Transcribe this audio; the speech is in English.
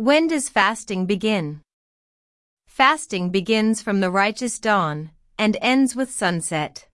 When does fasting begin? Fasting begins from the righteous dawn and ends with sunset.